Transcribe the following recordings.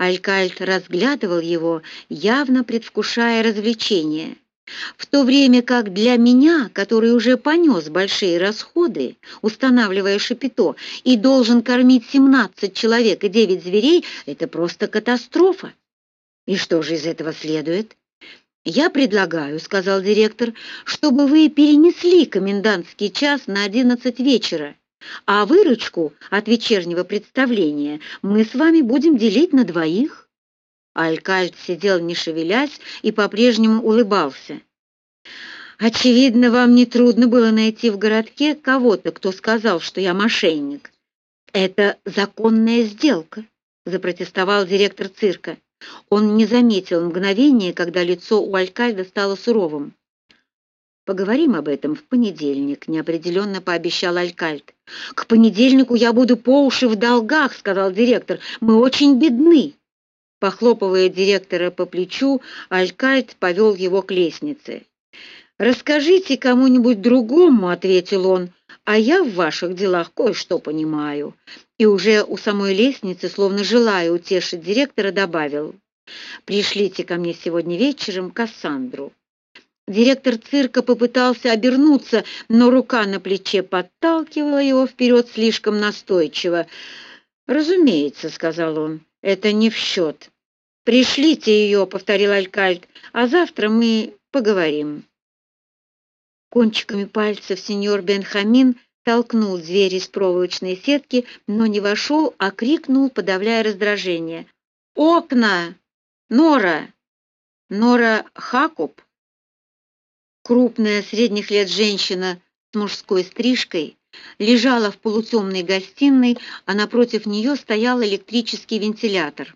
Алькальт разглядывал его, явно предвкушая развлечение. В то время как для меня, который уже понес большие расходы, устанавливая шапито, и должен кормить 17 человек и 9 зверей, это просто катастрофа. И что же из этого следует? «Я предлагаю», — сказал директор, — «чтобы вы перенесли комендантский час на одиннадцать вечера, а выручку от вечернего представления мы с вами будем делить на двоих». Алькальд сидел не шевелясь и по-прежнему улыбался. «Очевидно, вам не трудно было найти в городке кого-то, кто сказал, что я мошенник». «Это законная сделка», — запротестовал директор цирка. Он не заметил мгновения, когда лицо у Алькальда стало суровым. «Поговорим об этом в понедельник», — неопределенно пообещал Алькальд. «К понедельнику я буду по уши в долгах», — сказал директор. «Мы очень бедны». Похлопывая директора по плечу, Алькальд повел его к лестнице. «Расскажите кому-нибудь другому», — ответил он, — «а я в ваших делах кое-что понимаю и уже у самой лестницы, словно желая утешить директора, добавил «Пришлите ко мне сегодня вечером Кассандру». Директор цирка попытался обернуться, но рука на плече подталкивала его вперед слишком настойчиво. «Разумеется», — сказал он, — «это не в счет». «Пришлите ее», — повторил Алькальд, — «а завтра мы поговорим». Кончиками пальцев сеньор Бенхамин толкнул дверь из проволочной сетки, но не вошел, а крикнул, подавляя раздражение. «Окна! Нора! Нора Хакуб!» Крупная средних лет женщина с мужской стрижкой лежала в полутемной гостиной, а напротив нее стоял электрический вентилятор.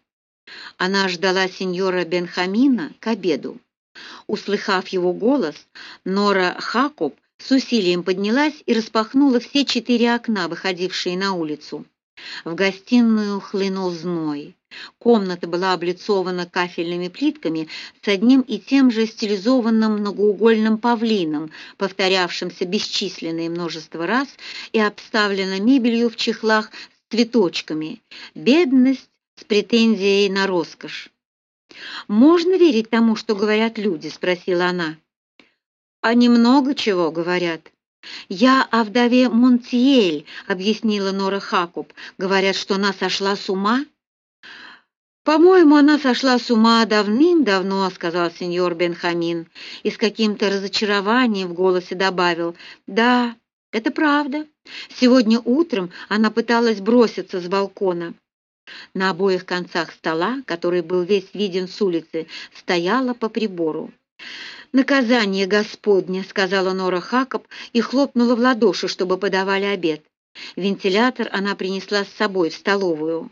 Она ждала сеньора Бенхамина к обеду. Услыхав его голос, Нора Хакуб с усилием поднялась и распахнула все четыре окна, выходившие на улицу. В гостиную хлынул зной. Комната была облицована кафельными плитками с одним и тем же стилизованным многоугольным павлином, повторявшимся бесчисленное множество раз, и обставлена мебелью в чехлах с цветочками. Бедность с претензией на роскошь. «Можно верить тому, что говорят люди?» — спросила она. Они много чего говорят. «Я о вдове Монтьель», — объяснила Нора Хакуб. «Говорят, что она сошла с ума». «По-моему, она сошла с ума давным-давно», — сказал сеньор Бенхамин, и с каким-то разочарованием в голосе добавил. «Да, это правда. Сегодня утром она пыталась броситься с балкона». На обоих концах стола, который был весь виден с улицы, стояла по прибору. «Наказание Господне», — сказала Нора Хакоб и хлопнула в ладоши, чтобы подавали обед. Вентилятор она принесла с собой в столовую.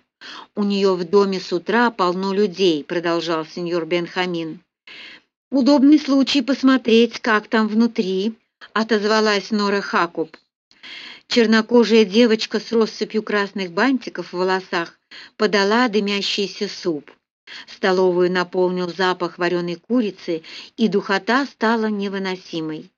«У нее в доме с утра полно людей», — продолжал сеньор Бенхамин. «Удобный случай посмотреть, как там внутри», — отозвалась Нора Хакуб. Чернокожая девочка с россыпью красных бантиков в волосах подала дымящийся суп. Столовую наполнил запах вареной курицы, и духота стала невыносимой.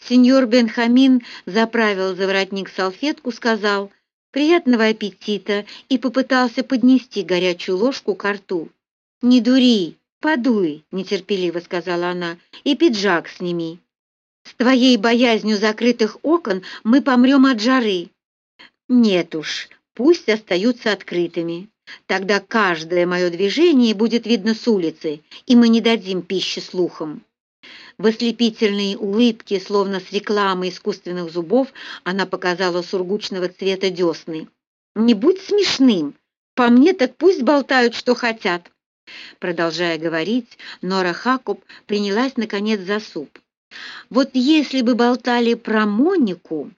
Сеньор Бенхамин заправил за воротник салфетку, сказал «Приятного аппетита» и попытался поднести горячую ложку к рту. «Не дури, подуй», — нетерпеливо сказала она, — «и пиджак сними. С твоей боязнью закрытых окон мы помрем от жары». «Нет уж, пусть остаются открытыми». Тогда каждое мое движение будет видно с улицы, и мы не дадим пищи слухам. В ослепительной улыбке, словно с рекламы искусственных зубов, она показала сургучного цвета десны. «Не будь смешным! По мне так пусть болтают, что хотят!» Продолжая говорить, Нора Хакуб принялась, наконец, за суп. «Вот если бы болтали про Монику,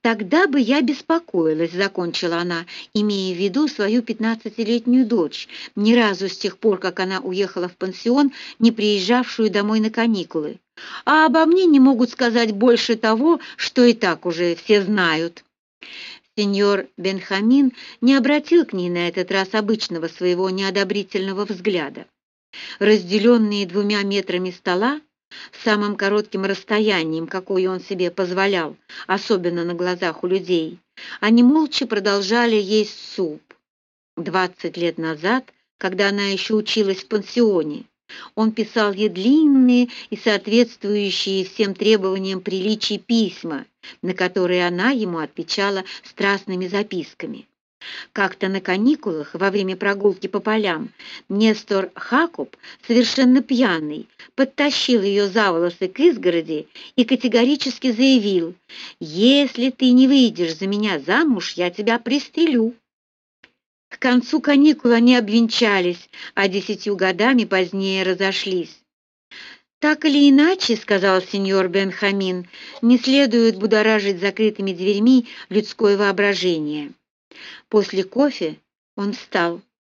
«Тогда бы я беспокоилась», — закончила она, имея в виду свою пятнадцатилетнюю дочь, ни разу с тех пор, как она уехала в пансион, не приезжавшую домой на каникулы. «А обо мне не могут сказать больше того, что и так уже все знают». Сеньор Бенхамин не обратил к ней на этот раз обычного своего неодобрительного взгляда. Разделенные двумя метрами стола, самым коротким расстоянием, какое он себе позволял, особенно на глазах у людей, они молча продолжали есть суп. Двадцать лет назад когда она еще училась в пансионе. Он писал ей длинные и соответствующие всем требованиям приличий письма, на которые она ему отвечала страстными записками. Как-то на каникулах, во время прогулки по полям, Нестор Хакуб, совершенно пьяный, подтащил ее за волосы к изгороди и категорически заявил «Если ты не выйдешь за меня замуж, я тебя пристрелю». К концу каникул они обвенчались, а десятью годами позднее разошлись. «Так или иначе, — сказал сеньор Бенхамин, — не следует будоражить закрытыми дверьми людское воображение». После кофе он встал.